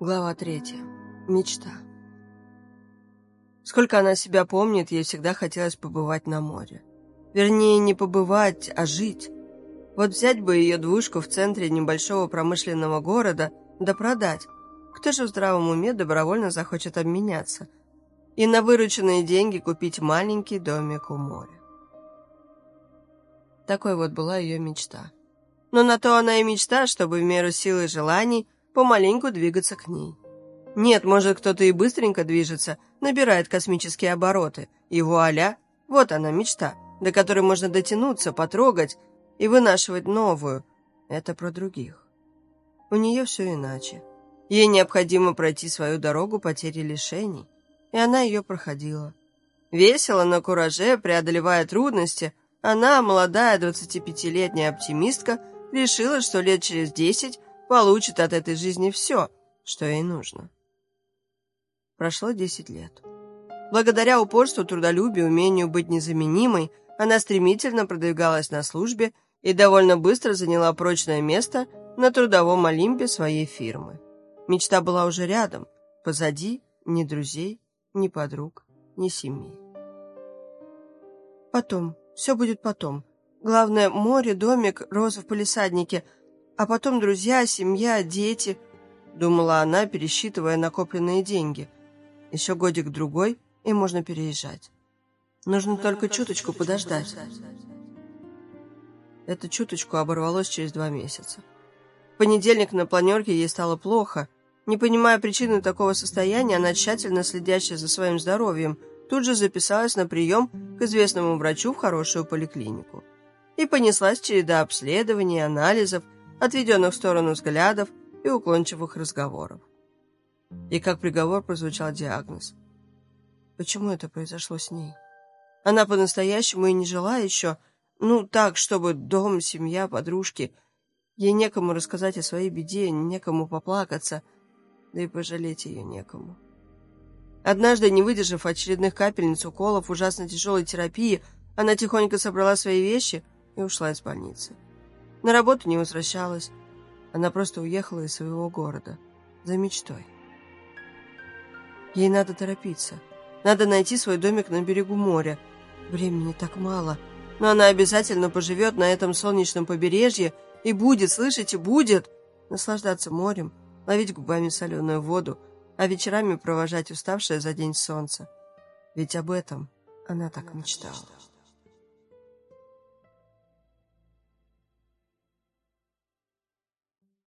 Глава третья. Мечта. Сколько она себя помнит, ей всегда хотелось побывать на море. Вернее, не побывать, а жить. Вот взять бы ее двушку в центре небольшого промышленного города, да продать. Кто же в здравом уме добровольно захочет обменяться? И на вырученные деньги купить маленький домик у моря. Такой вот была ее мечта. Но на то она и мечта, чтобы в меру силы желаний помаленьку двигаться к ней. Нет, может, кто-то и быстренько движется, набирает космические обороты, и вуаля, вот она мечта, до которой можно дотянуться, потрогать и вынашивать новую. Это про других. У нее все иначе. Ей необходимо пройти свою дорогу потери лишений, и она ее проходила. Весело, на кураже, преодолевая трудности, она, молодая 25-летняя оптимистка, решила, что лет через десять получит от этой жизни все, что ей нужно. Прошло десять лет. Благодаря упорству, трудолюбию, умению быть незаменимой, она стремительно продвигалась на службе и довольно быстро заняла прочное место на трудовом Олимпе своей фирмы. Мечта была уже рядом, позади ни друзей, ни подруг, ни семьи. Потом, все будет потом. Главное, море, домик, розы в палисаднике – а потом друзья, семья, дети, думала она, пересчитывая накопленные деньги. Еще годик-другой, и можно переезжать. Нужно только чуточку подождать. Эта чуточку оборвалось через два месяца. В понедельник на планерке ей стало плохо. Не понимая причины такого состояния, она, тщательно следящая за своим здоровьем, тут же записалась на прием к известному врачу в хорошую поликлинику. И понеслась череда обследований, анализов, отведенных в сторону взглядов и уклончивых разговоров. И как приговор прозвучал диагноз. Почему это произошло с ней? Она по-настоящему и не жила еще, ну, так, чтобы дом, семья, подружки. Ей некому рассказать о своей беде, некому поплакаться, да и пожалеть ее некому. Однажды, не выдержав очередных капельниц, уколов, ужасно тяжелой терапии, она тихонько собрала свои вещи и ушла из больницы. На работу не возвращалась. Она просто уехала из своего города. За мечтой. Ей надо торопиться. Надо найти свой домик на берегу моря. Времени так мало. Но она обязательно поживет на этом солнечном побережье и будет, слышите, будет наслаждаться морем, ловить губами соленую воду, а вечерами провожать уставшее за день солнце. Ведь об этом она так мечтала.